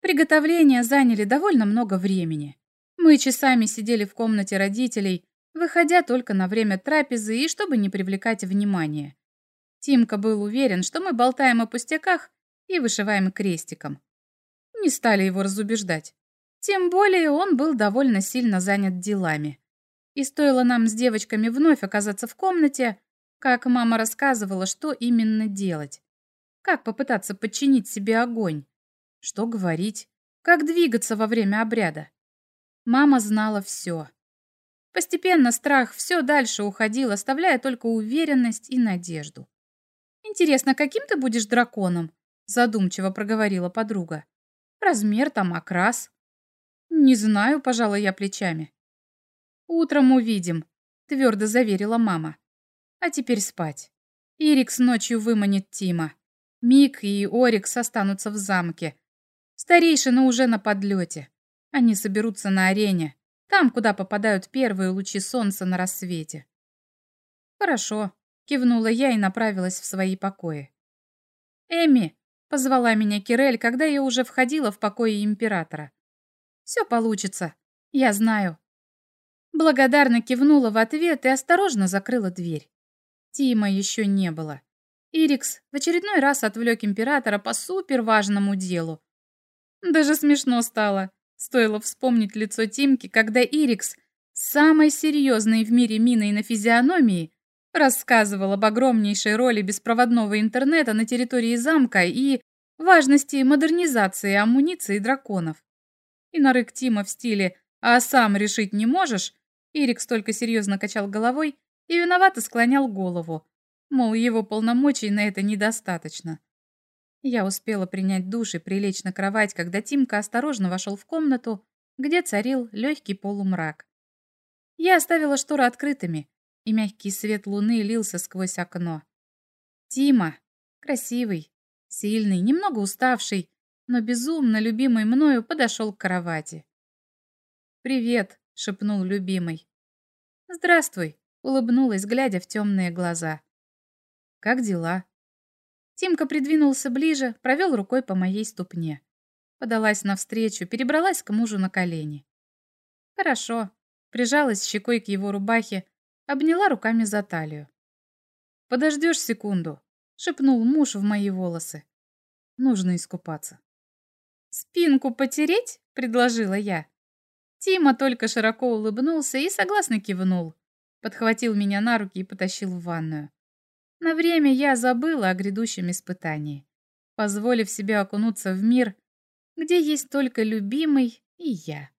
Приготовления заняли довольно много времени. Мы часами сидели в комнате родителей, выходя только на время трапезы и чтобы не привлекать внимания. Тимка был уверен, что мы болтаем о пустяках и вышиваем крестиком. Не стали его разубеждать. Тем более он был довольно сильно занят делами. И стоило нам с девочками вновь оказаться в комнате, как мама рассказывала, что именно делать. Как попытаться подчинить себе огонь. Что говорить. Как двигаться во время обряда. Мама знала все. Постепенно страх все дальше уходил, оставляя только уверенность и надежду. «Интересно, каким ты будешь драконом?» задумчиво проговорила подруга. «Размер там, окрас?» «Не знаю», — пожала я плечами. «Утром увидим», — твердо заверила мама. «А теперь спать. Ирикс ночью выманит Тима. Мик и Орикс останутся в замке. Старейшина уже на подлете. Они соберутся на арене, там, куда попадают первые лучи солнца на рассвете». «Хорошо», — кивнула я и направилась в свои покои. «Эми», — позвала меня Кирель, когда я уже входила в покои императора. Все получится. Я знаю». Благодарно кивнула в ответ и осторожно закрыла дверь. Тима еще не было. Ирикс в очередной раз отвлек императора по суперважному делу. Даже смешно стало. Стоило вспомнить лицо Тимки, когда Ирикс, самой серьезной в мире миной на физиономии, рассказывал об огромнейшей роли беспроводного интернета на территории замка и важности модернизации амуниции драконов. И нарык Тима в стиле «а сам решить не можешь», Ирикс только серьезно качал головой и виновато склонял голову, мол, его полномочий на это недостаточно. Я успела принять душ и прилечь на кровать, когда Тимка осторожно вошел в комнату, где царил легкий полумрак. Я оставила шторы открытыми, и мягкий свет луны лился сквозь окно. Тима, красивый, сильный, немного уставший, но безумно любимый мною подошел к кровати. «Привет», — шепнул любимый. «Здравствуй», — улыбнулась, глядя в темные глаза. «Как дела?» Тимка придвинулся ближе, провел рукой по моей ступне. Подалась навстречу, перебралась к мужу на колени. «Хорошо», — прижалась щекой к его рубахе, обняла руками за талию. «Подождешь секунду», — шепнул муж в мои волосы. «Нужно искупаться». «Спинку потереть?» — предложила я. Тима только широко улыбнулся и согласно кивнул. Подхватил меня на руки и потащил в ванную. На время я забыла о грядущем испытании, позволив себе окунуться в мир, где есть только любимый и я.